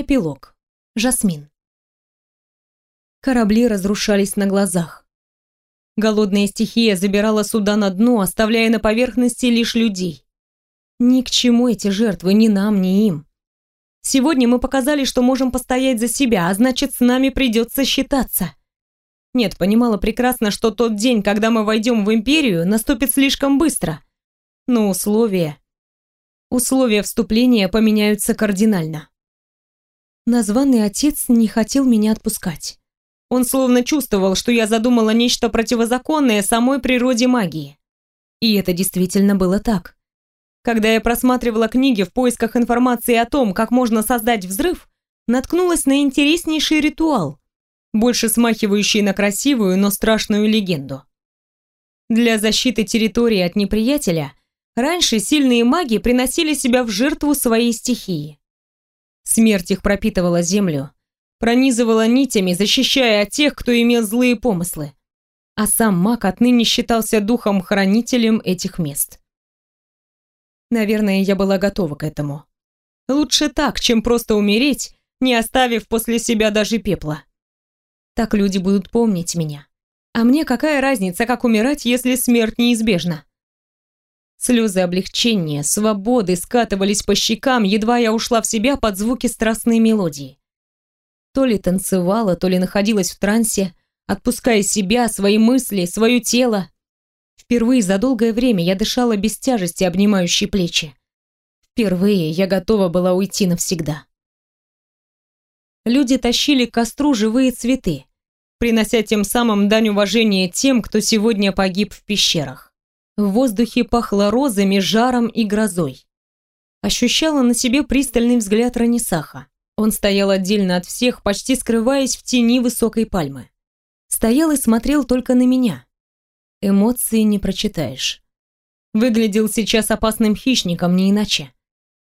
Эпилог. Жасмин. Корабли разрушались на глазах. Голодная стихия забирала суда на дно, оставляя на поверхности лишь людей. Ни к чему эти жертвы, ни нам, ни им. Сегодня мы показали, что можем постоять за себя, а значит, с нами придется считаться. Нет, понимала прекрасно, что тот день, когда мы войдем в Империю, наступит слишком быстро. Но условия... Условия вступления поменяются кардинально. Названный отец не хотел меня отпускать. Он словно чувствовал, что я задумала нечто противозаконное самой природе магии. И это действительно было так. Когда я просматривала книги в поисках информации о том, как можно создать взрыв, наткнулась на интереснейший ритуал, больше смахивающий на красивую, но страшную легенду. Для защиты территории от неприятеля раньше сильные маги приносили себя в жертву своей стихии. Смерть их пропитывала землю, пронизывала нитями, защищая от тех, кто имел злые помыслы. А сам маг отныне считался духом-хранителем этих мест. Наверное, я была готова к этому. Лучше так, чем просто умереть, не оставив после себя даже пепла. Так люди будут помнить меня. А мне какая разница, как умирать, если смерть неизбежна? Слезы облегчения, свободы скатывались по щекам, едва я ушла в себя под звуки страстной мелодии. То ли танцевала, то ли находилась в трансе, отпуская себя, свои мысли, свое тело. Впервые за долгое время я дышала без тяжести, обнимающей плечи. Впервые я готова была уйти навсегда. Люди тащили к костру живые цветы, принося тем самым дань уважения тем, кто сегодня погиб в пещерах. В воздухе пахло розами, жаром и грозой. Ощущала на себе пристальный взгляд Ранисаха. Он стоял отдельно от всех, почти скрываясь в тени высокой пальмы. Стоял и смотрел только на меня. Эмоции не прочитаешь. Выглядел сейчас опасным хищником, не иначе.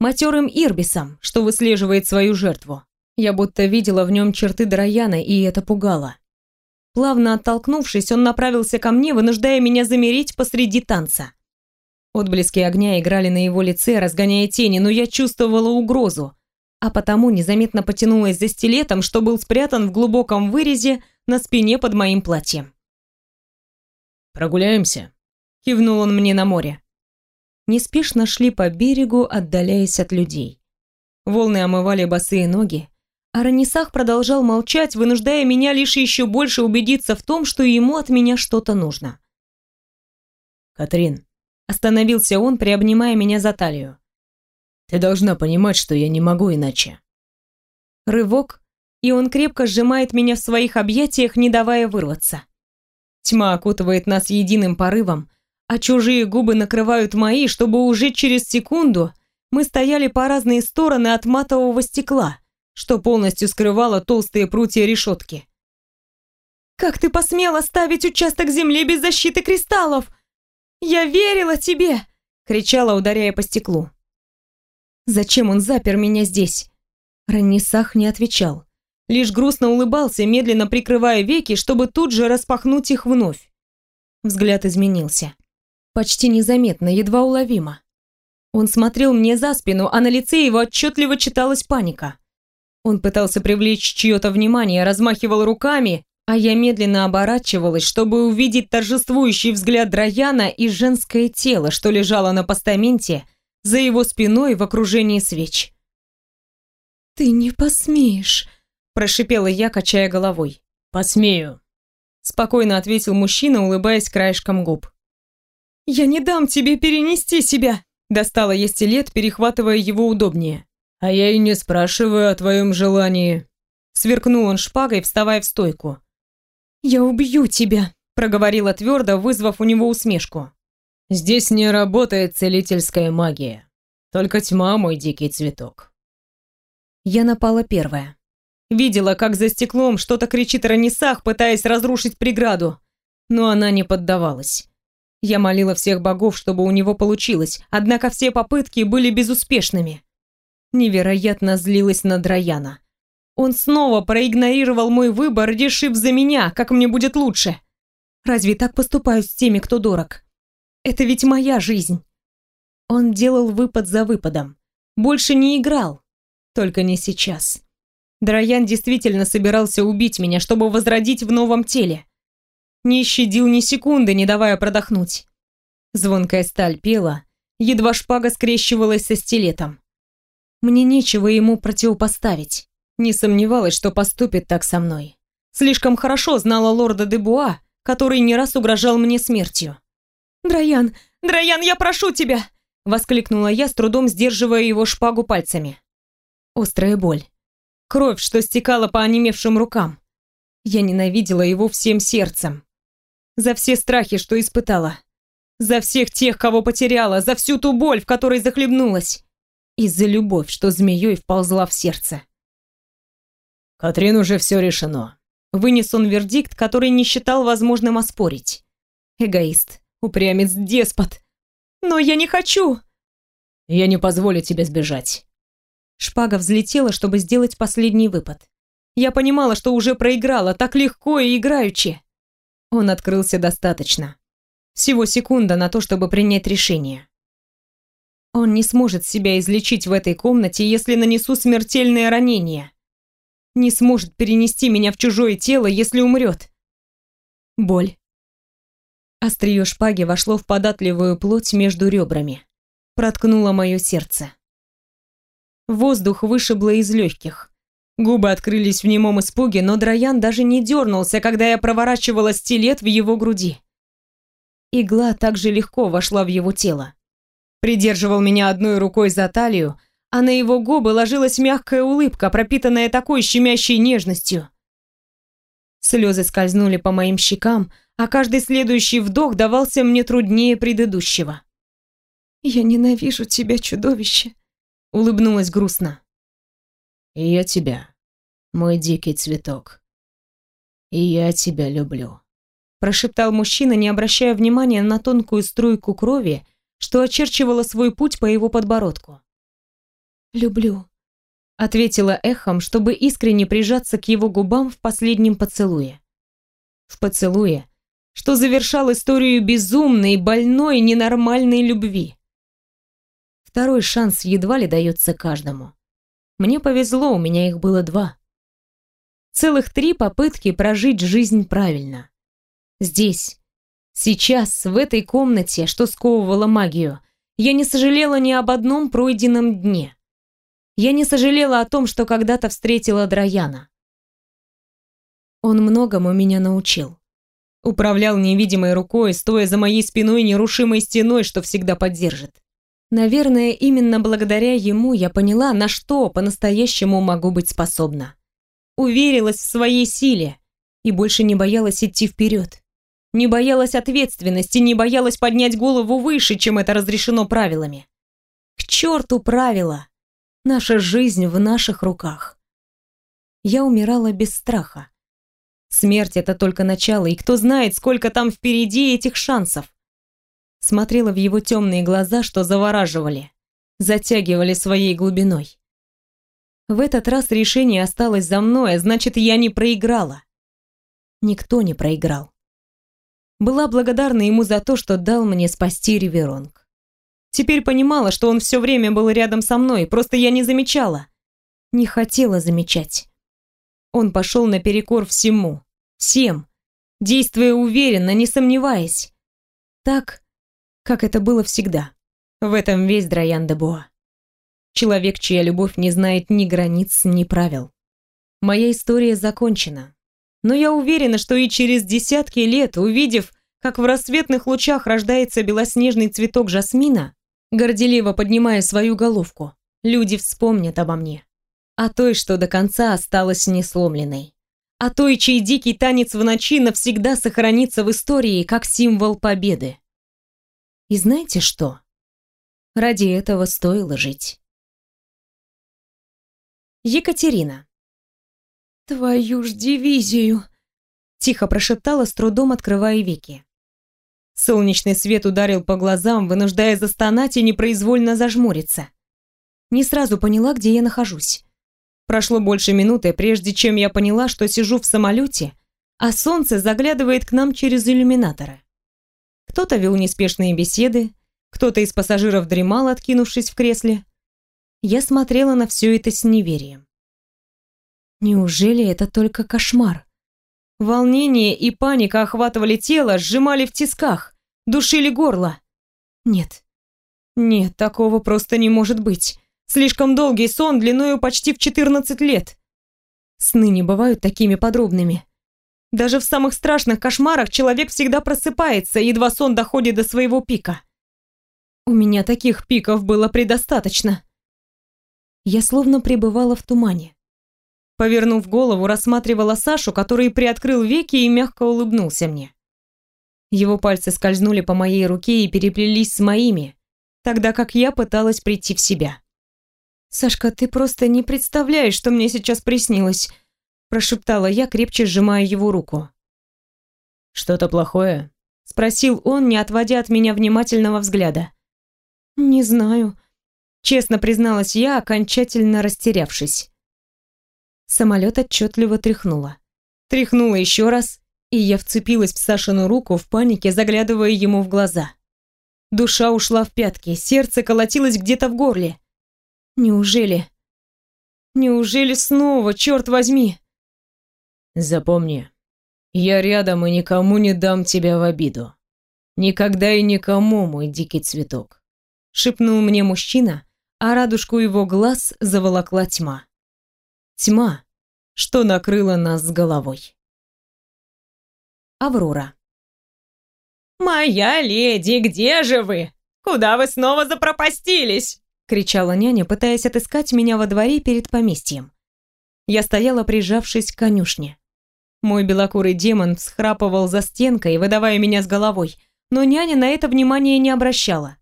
Матерым ирбисом, что выслеживает свою жертву. Я будто видела в нем черты Драяна, и это пугало. Плавно оттолкнувшись, он направился ко мне, вынуждая меня замереть посреди танца. Отблески огня играли на его лице, разгоняя тени, но я чувствовала угрозу, а потому незаметно потянулась за стилетом, что был спрятан в глубоком вырезе на спине под моим платьем. «Прогуляемся?» — кивнул он мне на море. Неспешно шли по берегу, отдаляясь от людей. Волны омывали босые ноги, а Ранисах продолжал молчать, вынуждая меня лишь еще больше убедиться в том, что ему от меня что-то нужно. «Катрин», — остановился он, приобнимая меня за талию. «Ты должна понимать, что я не могу иначе». Рывок, и он крепко сжимает меня в своих объятиях, не давая вырваться. Тьма окутывает нас единым порывом, а чужие губы накрывают мои, чтобы уже через секунду мы стояли по разные стороны от матового стекла — что полностью скрывало толстые прутья решетки. «Как ты посмела ставить участок земли без защиты кристаллов? Я верила тебе!» — кричала, ударяя по стеклу. «Зачем он запер меня здесь?» Раннисах не отвечал. Лишь грустно улыбался, медленно прикрывая веки, чтобы тут же распахнуть их вновь. Взгляд изменился. Почти незаметно, едва уловимо. Он смотрел мне за спину, а на лице его отчетливо читалась паника. Он пытался привлечь чье-то внимание, размахивал руками, а я медленно оборачивалась, чтобы увидеть торжествующий взгляд Драяна и женское тело, что лежало на постаменте за его спиной в окружении свеч. «Ты не посмеешь», – прошипела я, качая головой. «Посмею», – спокойно ответил мужчина, улыбаясь краешком губ. «Я не дам тебе перенести себя», – достала я стилет, перехватывая его удобнее. «А я и не спрашиваю о твоем желании», — сверкнул он шпагой, вставая в стойку. «Я убью тебя», — проговорила твердо, вызвав у него усмешку. «Здесь не работает целительская магия. Только тьма, мой дикий цветок». Я напала первая. Видела, как за стеклом что-то кричит Ранисах, пытаясь разрушить преграду, но она не поддавалась. Я молила всех богов, чтобы у него получилось, однако все попытки были безуспешными невероятно злилась на Драяна. Он снова проигнорировал мой выбор, решив за меня, как мне будет лучше. Разве так поступают с теми, кто дорог? Это ведь моя жизнь. Он делал выпад за выпадом. Больше не играл. Только не сейчас. Драян действительно собирался убить меня, чтобы возродить в новом теле. Не щадил ни секунды, не давая продохнуть. Звонкая сталь пела, едва шпага скрещивалась со стилетом. Мне нечего ему противопоставить. Не сомневалась, что поступит так со мной. Слишком хорошо знала лорда Дебуа, который не раз угрожал мне смертью. «Драян, Драян, я прошу тебя!» Воскликнула я, с трудом сдерживая его шпагу пальцами. Острая боль. Кровь, что стекала по онемевшим рукам. Я ненавидела его всем сердцем. За все страхи, что испытала. За всех тех, кого потеряла, за всю ту боль, в которой захлебнулась. И за любовь, что змеей вползла в сердце. «Катрин, уже все решено», Вынес он вердикт, который не считал возможным оспорить. Эгоист, упрямец, деспот. Но я не хочу. Я не позволю тебе сбежать. Шпага взлетела, чтобы сделать последний выпад. Я понимала, что уже проиграла, так легко и играючи. Он открылся достаточно. Всего секунда на то, чтобы принять решение. Он не сможет себя излечить в этой комнате, если нанесу смертельное ранение не сможет перенести меня в чужое тело, если умрет. Боль. Острие шпаги вошло в податливую плоть между ребрами. Проткнуло мое сердце. Воздух вышибло из легких. Губы открылись в немом испуге, но Драян даже не дернулся, когда я проворачивала стилет в его груди. Игла также легко вошла в его тело. Придерживал меня одной рукой за талию, а на его губы ложилась мягкая улыбка, пропитанная такой щемящей нежностью. Слезы скользнули по моим щекам, а каждый следующий вдох давался мне труднее предыдущего. «Я ненавижу тебя, чудовище», — улыбнулась грустно. «И я тебя, мой дикий цветок. И я тебя люблю», — прошептал мужчина, не обращая внимания на тонкую струйку крови, что очерчивала свой путь по его подбородку. «Люблю», — ответила эхом, чтобы искренне прижаться к его губам в последнем поцелуе. В поцелуе, что завершал историю безумной, больной, ненормальной любви. Второй шанс едва ли дается каждому. Мне повезло, у меня их было два. Целых три попытки прожить жизнь правильно. Здесь, сейчас, в этой комнате, что сковывала магию, я не сожалела ни об одном пройденном дне. Я не сожалела о том, что когда-то встретила Драяна. Он многому меня научил. Управлял невидимой рукой, стоя за моей спиной нерушимой стеной, что всегда поддержит. Наверное, именно благодаря ему я поняла, на что по-настоящему могу быть способна. Уверилась в своей силе и больше не боялась идти вперед. Не боялась ответственности, не боялась поднять голову выше, чем это разрешено правилами. К черту правила! Наша жизнь в наших руках. Я умирала без страха. Смерть — это только начало, и кто знает, сколько там впереди этих шансов. Смотрела в его темные глаза, что завораживали, затягивали своей глубиной. В этот раз решение осталось за мной, а значит, я не проиграла. Никто не проиграл. Была благодарна ему за то, что дал мне спасти Риверонг. Теперь понимала, что он все время был рядом со мной, просто я не замечала. Не хотела замечать. Он пошел наперекор всему, всем, действуя уверенно, не сомневаясь. Так, как это было всегда. В этом весь Драян де Буа. Человек, чья любовь не знает ни границ, ни правил. Моя история закончена. Но я уверена, что и через десятки лет, увидев, как в рассветных лучах рождается белоснежный цветок жасмина, горделиво поднимая свою головку. Люди вспомнят обо мне. О той, что до конца осталась несломленной. О той, чей дикий танец в ночи навсегда сохранится в истории как символ победы. И знаете что? Ради этого стоило жить. Екатерина. «Твою ж дивизию!» Тихо прошептала, с трудом открывая веки. Солнечный свет ударил по глазам, вынуждая застонать и непроизвольно зажмуриться. Не сразу поняла, где я нахожусь. Прошло больше минуты, прежде чем я поняла, что сижу в самолете, а солнце заглядывает к нам через иллюминаторы. Кто-то вел неспешные беседы, кто-то из пассажиров дремал, откинувшись в кресле. Я смотрела на все это с неверием. Неужели это только кошмар? Волнение и паника охватывали тело, сжимали в тисках, душили горло. Нет. Нет, такого просто не может быть. Слишком долгий сон длиною почти в 14 лет. Сны не бывают такими подробными. Даже в самых страшных кошмарах человек всегда просыпается, едва сон доходит до своего пика. У меня таких пиков было предостаточно. Я словно пребывала в тумане. Повернув голову, рассматривала Сашу, который приоткрыл веки и мягко улыбнулся мне. Его пальцы скользнули по моей руке и переплелись с моими, тогда как я пыталась прийти в себя. «Сашка, ты просто не представляешь, что мне сейчас приснилось», прошептала я, крепче сжимая его руку. «Что-то плохое?» спросил он, не отводя от меня внимательного взгляда. «Не знаю», Честно призналась я, окончательно растерявшись. Самолет отчетливо тряхнуло. Тряхнуло еще раз, и я вцепилась в Сашину руку в панике, заглядывая ему в глаза. Душа ушла в пятки, сердце колотилось где-то в горле. Неужели? Неужели снова, черт возьми? Запомни, я рядом и никому не дам тебя в обиду. Никогда и никому, мой дикий цветок. Шепнул мне мужчина, а радужку его глаз заволокла тьма. Тьма, что накрыла нас с головой. Аврора. «Моя леди, где же вы? Куда вы снова запропастились?» кричала няня, пытаясь отыскать меня во дворе перед поместьем. Я стояла, прижавшись к конюшне. Мой белокурый демон всхрапывал за стенкой, выдавая меня с головой, но няня на это внимание не обращала.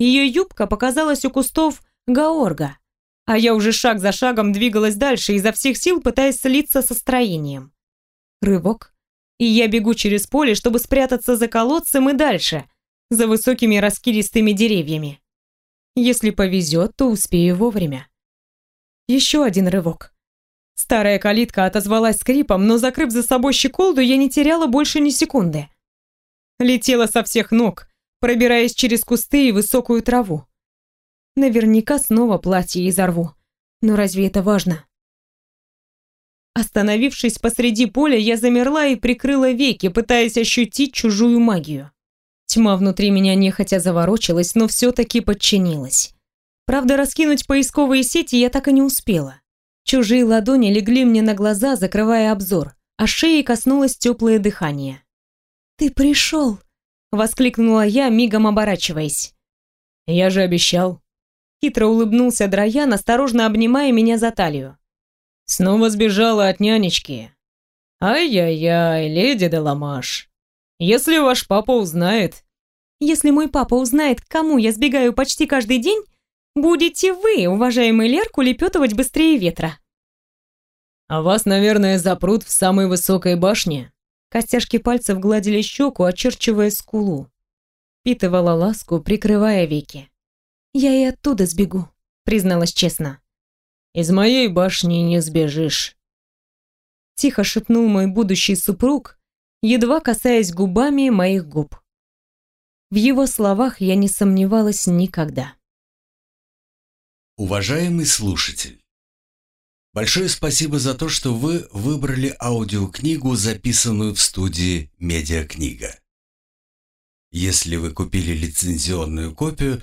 Ее юбка показалась у кустов гаорга, а я уже шаг за шагом двигалась дальше, изо всех сил пытаясь слиться со строением. Рывок, и я бегу через поле, чтобы спрятаться за колодцем и дальше, за высокими раскидистыми деревьями. Если повезет, то успею вовремя. Еще один рывок. Старая калитка отозвалась скрипом, но, закрыв за собой щеколду, я не теряла больше ни секунды. Летела со всех ног, пробираясь через кусты и высокую траву. Наверняка снова платье изорву. Но разве это важно? Остановившись посреди поля, я замерла и прикрыла веки, пытаясь ощутить чужую магию. Тьма внутри меня нехотя заворочилась, но все-таки подчинилась. Правда, раскинуть поисковые сети я так и не успела. Чужие ладони легли мне на глаза, закрывая обзор, а шеи коснулось теплое дыхание. «Ты пришел!» Воскликнула я, мигом оборачиваясь. «Я же обещал». Хитро улыбнулся Драян, осторожно обнимая меня за талию. «Снова сбежала от нянечки. Ай-яй-яй, леди Деламаш. Если ваш папа узнает...» «Если мой папа узнает, к кому я сбегаю почти каждый день, будете вы, уважаемый Лерку, лепетывать быстрее ветра». «А вас, наверное, запрут в самой высокой башне?» Костяшки пальцев гладили щеку, очерчивая скулу. Питывала ласку, прикрывая веки. «Я и оттуда сбегу», — призналась честно. «Из моей башни не сбежишь», — тихо шепнул мой будущий супруг, едва касаясь губами моих губ. В его словах я не сомневалась никогда. Уважаемый слушатель, Большое спасибо за то, что вы выбрали аудиокнигу, записанную в студии «Медиакнига». Если вы купили лицензионную копию,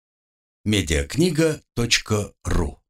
медиакнига.ру